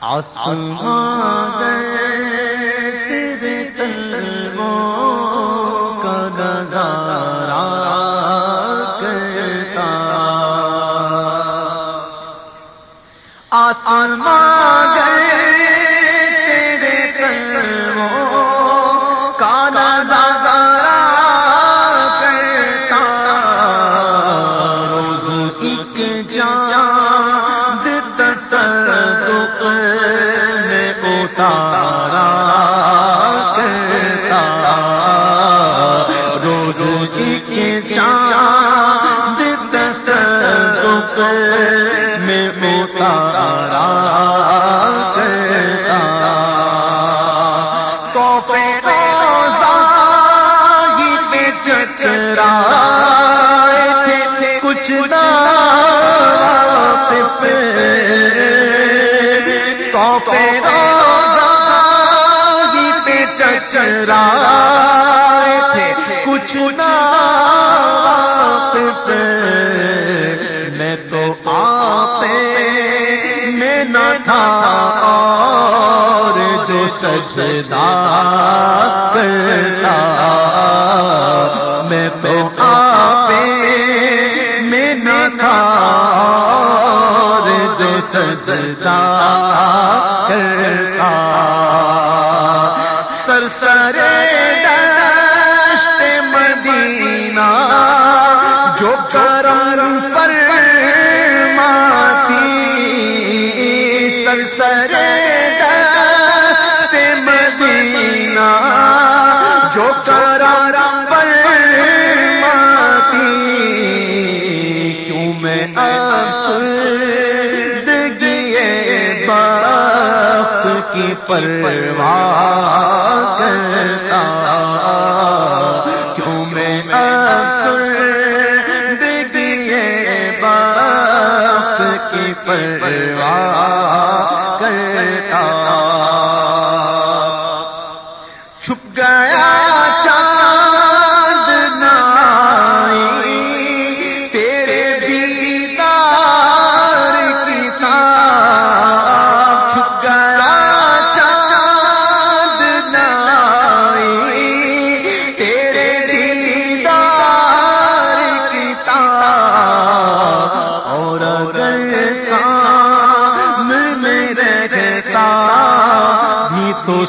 آسمان میں اتارا کرتا۔ روز ایک چاند تصدق میں اتارا کرتا۔ تو روزہ ہی پہ چچرا کچھ نہ چچرا تھے، کچھ نہ میں تو آپ میں نہ تھا، اور جو سجدہ کرتا، میں تو آپ میں نہ تھا، اور جو سجدہ کرتا۔ سر کی پرواہ کرتا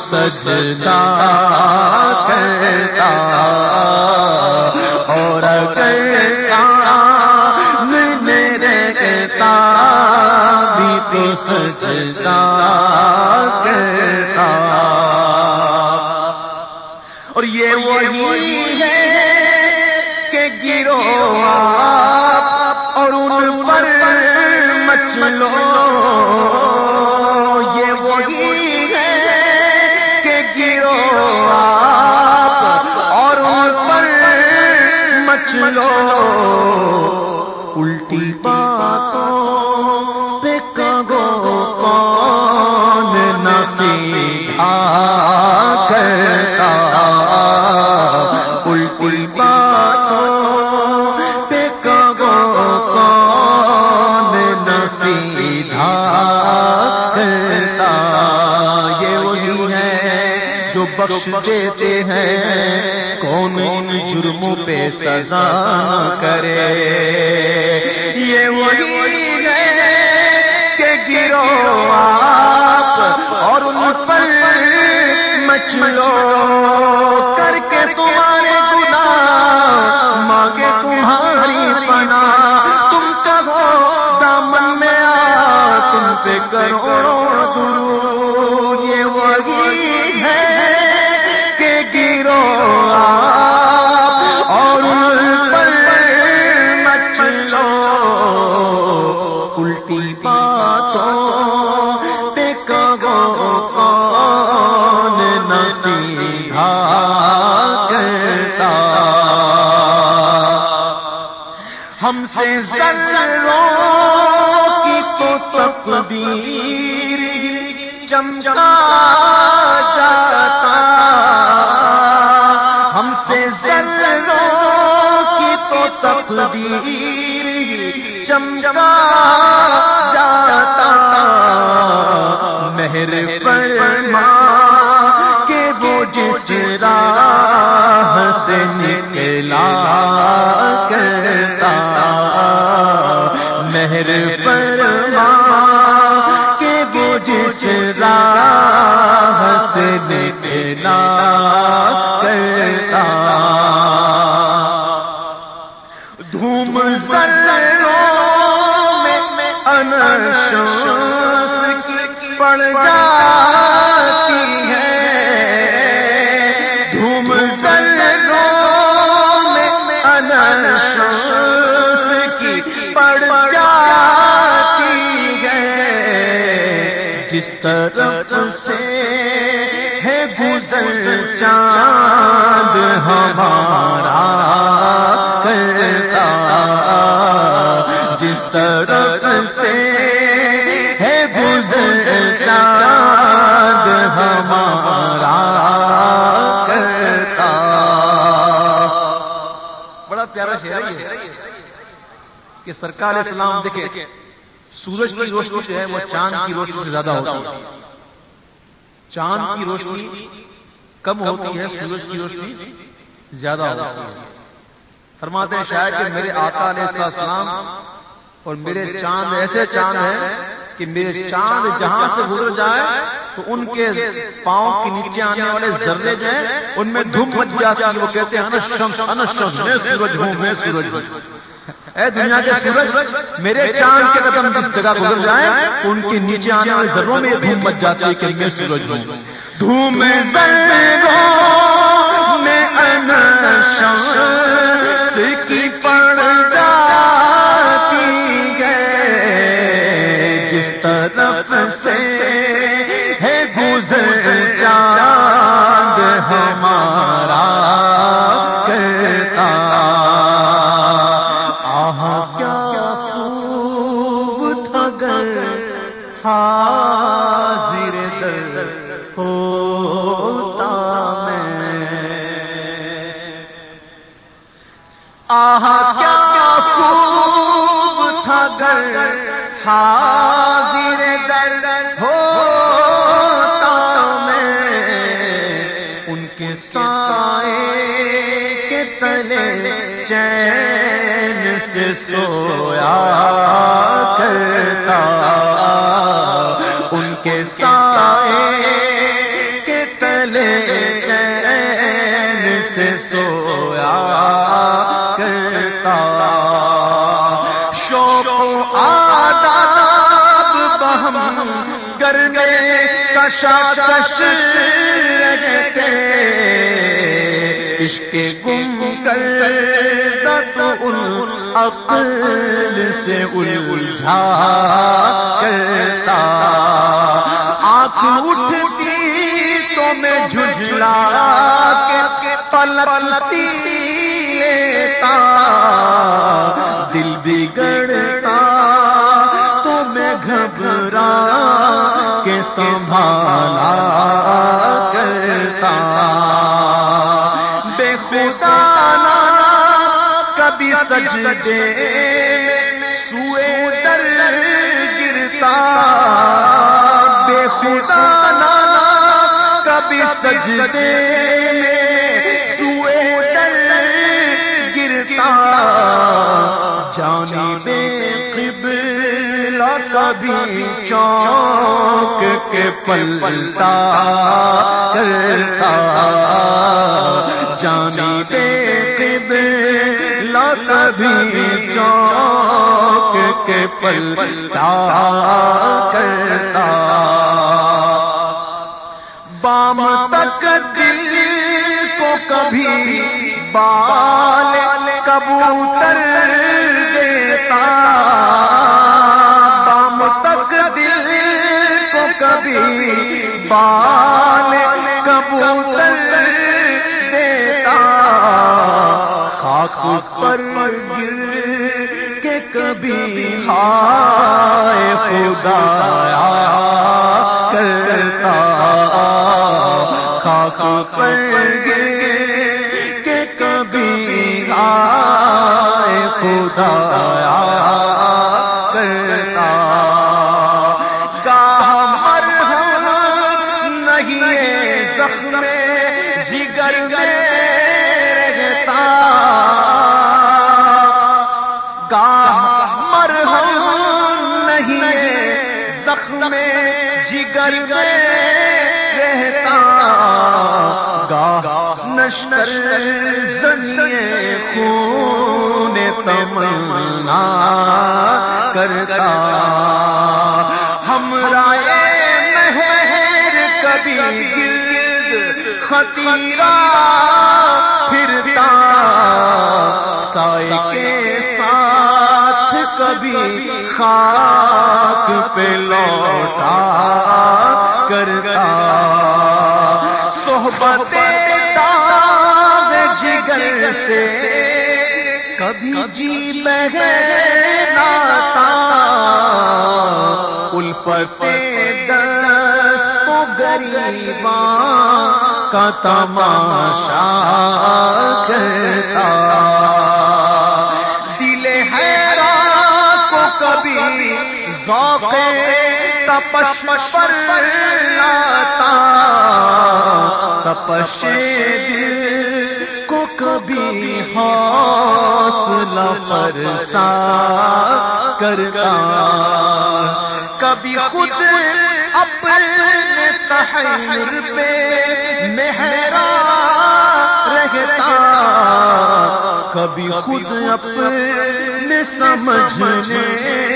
سجدہ کرتا۔ اور اگر سامنے رہتا بھی تو سجدہ کرتا۔ اور یہ وہی ہے کہ گرو آپ اور ان پر مچلو۔ آپ اور ان پر مچلو دیتے ہیں کون ان جرموں پہ سزا کرے؟ یہ وہی ہے کہ گرو آپ اور ان پر مچلو الٹی باتوں پہ کگو کون نصیحا کرتا۔ ہم سے زلزلوں کی تو تقدیر چمچا جاتا۔ ہم سے زلزلوں کی تو تقدیر چمچا نکلا کرتا مہر فرما کہ وہ جس راہ سے نکلا کرتا دھوم سروں میں انشوں پڑ جاتی طرف سے ہے گزر چاند ہمارا کرتا۔ جس طرف سے ہے گزر چاند ہمارا کرتا۔ بڑا پیارا شعر ہے کہ سرکار اسلام دیکھے سورج کی روشنی جو ہے وہ چاند کی روشنی سے زیادہ ہوتی ہے۔ چاند کی روشنی کم ہوتی ہے سورج کی روشنی زیادہ ہوتی ہے۔ فرماتے ہیں شاید کہ میرے آقا علیہ السلام اور میرے چاند ایسے چاند ہیں کہ میرے چاند جہاں سے گزر جائے تو ان کے پاؤں کے نیچے آنے والے ذرے جو ہیں ان میں دھوپ مچ جاتی ہے وہ کہتے ہیں میں سورج ہوں میں سورج۔ ہوں اے دنیا کے سورج، میرے چاند کے قدم جس جگہ گزر جائیں، ان کے نیچے آنے والے ذروں میں دھوم مچ جاتی ہے کہ میں سورج ہوں۔ دھوم میں پڑ جاتی ہے۔ جس طرف سے خوب گر حاضر در ہوتا میں، ان کے سائے کے تلے چین سے سویا کرتا۔ ان کے سائے کے تلے چین سے سویا کرتا۔ آداب بہم گرنے کشاکش رہتے عشق گم کر تو ان عقل سے الجھا کرتا۔ آنکھ اٹھتی تو میں جھجلا کے پلک سی لیتا۔ دل بگڑتا سنبھالا کرتا بے خدا کبھی سجدے سوئے در گرتا۔ بے خدا کبھی سجدے سوئے در گرتا۔ جانی بے قبلہ کبھی چوک کے پلتا کرتا۔ جانی بے قبلہ کبھی چوک کے پلتا کرتا۔ بام تک دل کو کبھی بال کبوتر ہائے خدا کرتا خاک پر گے کہ کبھی ہائے خدایا جگر میں رہتا، گاہ نشر زنیے خون تمنا کرتا۔ ہم رائے مہر کبھی گرد خطیرہ پھرتا۔ سائے کے ساتھ کبھی خاک پہ لوٹا کرتا۔ صحبت جگر سے کبھی جی ناتا الفت دست گریباں کا تماشا کرتا۔ ذوق تپش پر لاتا، تپش دل کو کبھی حوصلہ فرسا کرتا۔ کبھی خود اپنے تحیر پہ مہرا رہتا۔ کبھی خود اپنے سمجھنے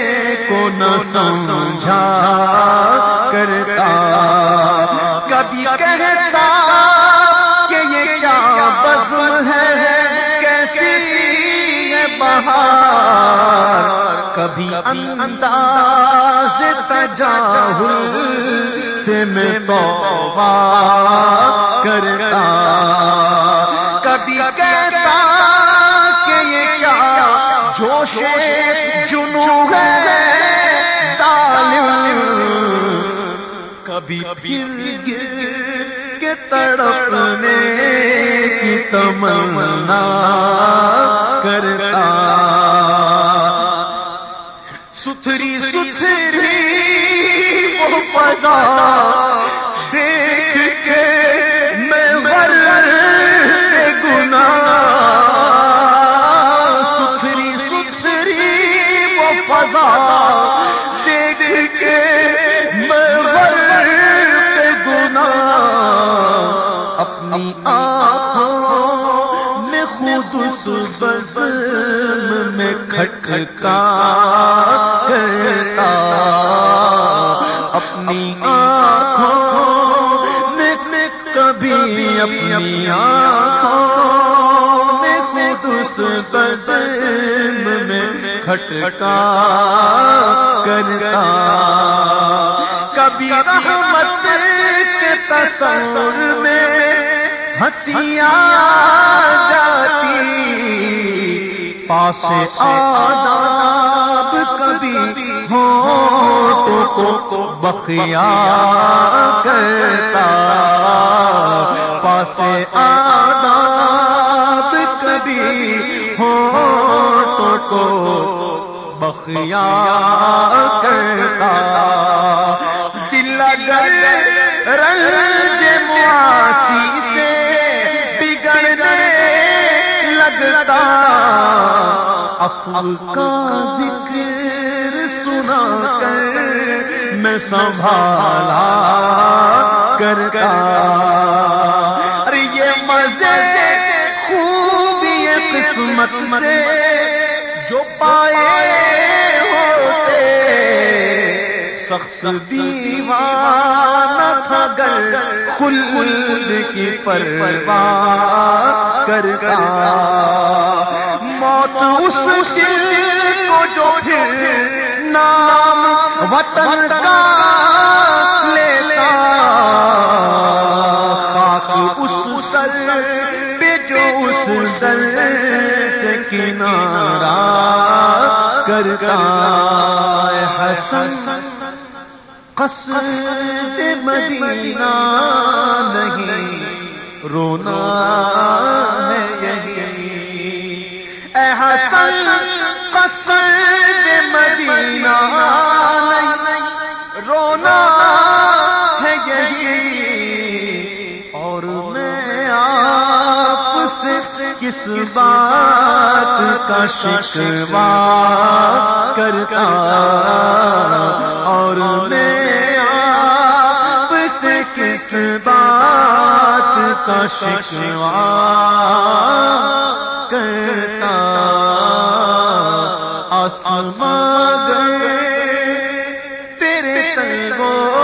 کو نہ سمجھا کرتا۔ کبھی کہتا کہ یہ کیا بزم ہے، کیسی بہار۔ کبھی انداز تجاہل سے میں توبہ کرتا۔ کبھی کہتا کہ یہ کیا جوش کبھی پھر کے تڑپنے کی تمنا کرتا ستھری ستھری وہ میں خود سبزم میں کھٹکا کرتا۔ اپنی آنکھوں میں کبھی اپنی آنکھوں میں خود سبزم میں کھٹکا کرتا۔ کبھی رحمت کے تصور میں ہنسیاں جاتی پاس آداب کبھی ہو کو بخیا کرتا۔ پاس آداب کبھی ہو کو بخیا کرتا۔ دل رنج معاسی لگتا۔ افل کا ذکر سنا کر میں سنبھالا کرتا۔ ارے یہ مزے خوب قسمت سے جو پائے سخت دیوانہ تھا گر خلد کی پرواہ کرتا۔ موت اس دل کو جو پھر نام وطن کا لیتا۔ خاک اس سر پہ جو اس سر سے کنارا کرتا۔ حسن قصد مدینہ نہیں، رونا ہے یہی۔ اے حسن، قصد مدینہ نہیں، رونا ہے یہی۔ اور میں آپ سے کس بات کا شکوا کرتا اور میں کس بات کا شکوا کرتا؟ آسمان گئے تیرے تلو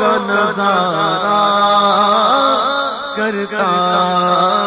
کا نظارہ کرتا۔